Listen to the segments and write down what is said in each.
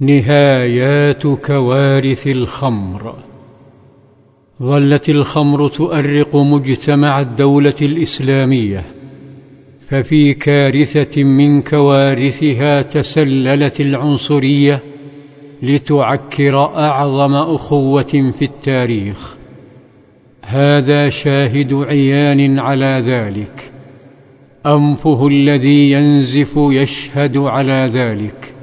نهايات كوارث الخمر. ظلت الخمر تؤرق مجتمع الدولة الإسلامية ففي كارثة من كوارثها تسللت العنصرية لتعكر أعظم أخوة في التاريخ. هذا شاهد عيان على ذلك. أنفه الذي ينزف يشهد على ذلك.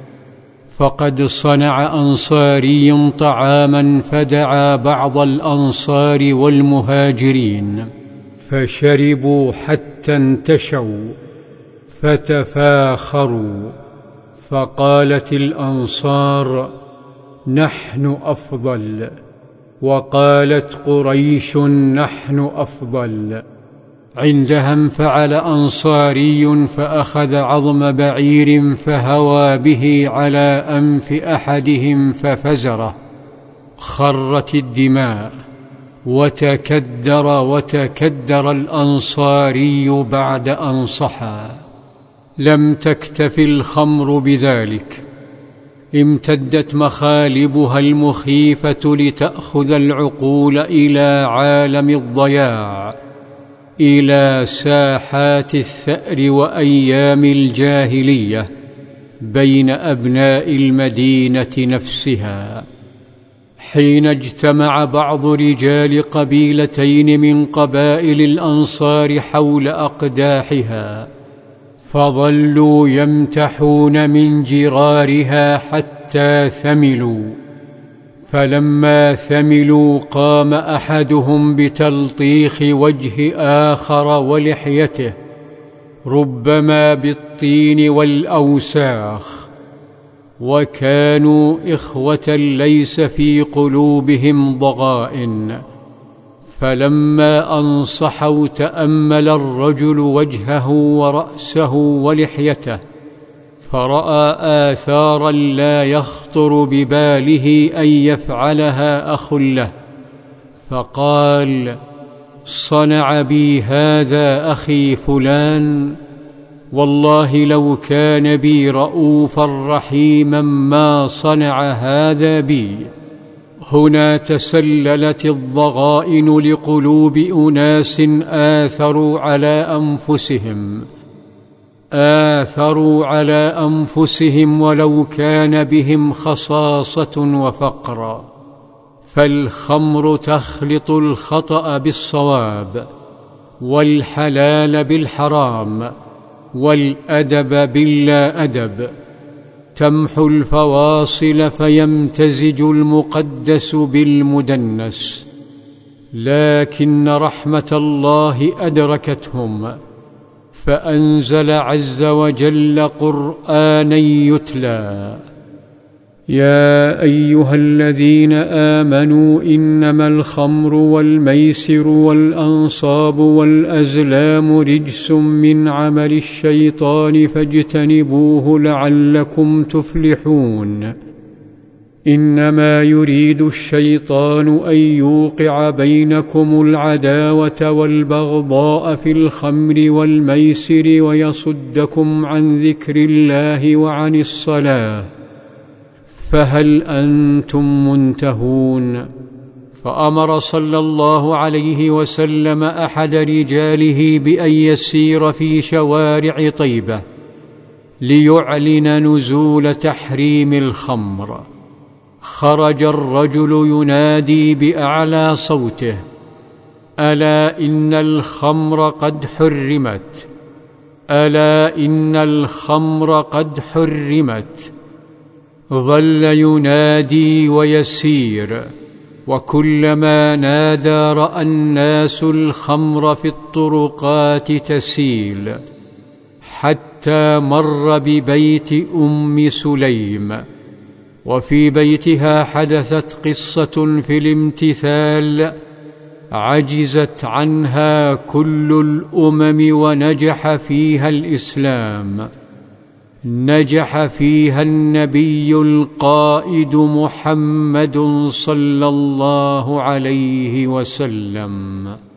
فقد صنع انصاري طعاما فدعا بعض الأنصار والمهاجرين فشربوا حتى انتشوا فتفاخروا فقالت الأنصار نحن أفضل. وقالت قريش نحن أفضل. عندها انفعل أنصاري فأخذ عظم بعير فهوى به على أنف أحدهم ففزره. خرت الدماء. وتكدر وتكدر الأنصاري بعد أن صحى. لم تكتف الخمر بذلك. امتدت مخالبها المخيفة لتأخذ العقول إلى عالم الضياع. إلى ساحات الثأر وأيام الجاهلية بين أبناء المدينة نفسها. حين اجتمع بعض رجال قبيلتين من قبائل الأنصار حول أقداحها فظلوا يمتحون من جرارها حتى ثملوا. فلما ثملوا قام أحدهم بتلطيخ وجه آخر ولحيته ربما بالطين والأوساخ وكانوا إخوة ليس في قلوبهم ضغائن. فلما أنصحوا تأمل الرجل وجهه ورأسه ولحيته فراى اثارا لا يخطر بباله ان يفعلها اخ له فقال صنع بي هذا أخي فلان والله لو كان بي رؤوفا رحيما ما صنع هذا بي هنا تسللت الضغائن لقلوب اناس اثروا على انفسهم آثروا على أنفسهم ولو كان بهم خصاصة وفقر فالخمر تخلط الخطأ بالصواب والحلال بالحرام والأدب باللا أدب. تمحو الفواصل فيمتزج المقدس بالمدنس لكن رحمة الله أدركتهم. فأنزل عز وجل قرانا يتلى. يا أيها الذين آمنوا إنما الخمر والميسر والأنصاب والأزلام رجس من عمل الشيطان فاجتنبوه لعلكم تفلحون. إنما يريد الشيطان أن يوقع بينكم العداوة والبغضاء في الخمر والميسر ويصدكم عن ذكر الله وعن الصلاة. فهل أنتم منتهون؟ فأمر صلى الله عليه وسلم أحد رجاله بأن يسير في شوارع طيبة ليعلن نزول تحريم الخمر. خرج الرجل ينادي بأعلى صوته ألا إن الخمر قد حرمت؟ ألا إن الخمر قد حرمت؟ ظل ينادي ويسير وكلما نادى رأى الناس الخمر في الطرقات تسيل حتى مر ببيت أم سليم. وفي بيتها حدثت قصة في الامتثال عجزت عنها كل الأمم ونجح فيها الإسلام. نجح فيها النبي القائد محمد صلى الله عليه وسلم.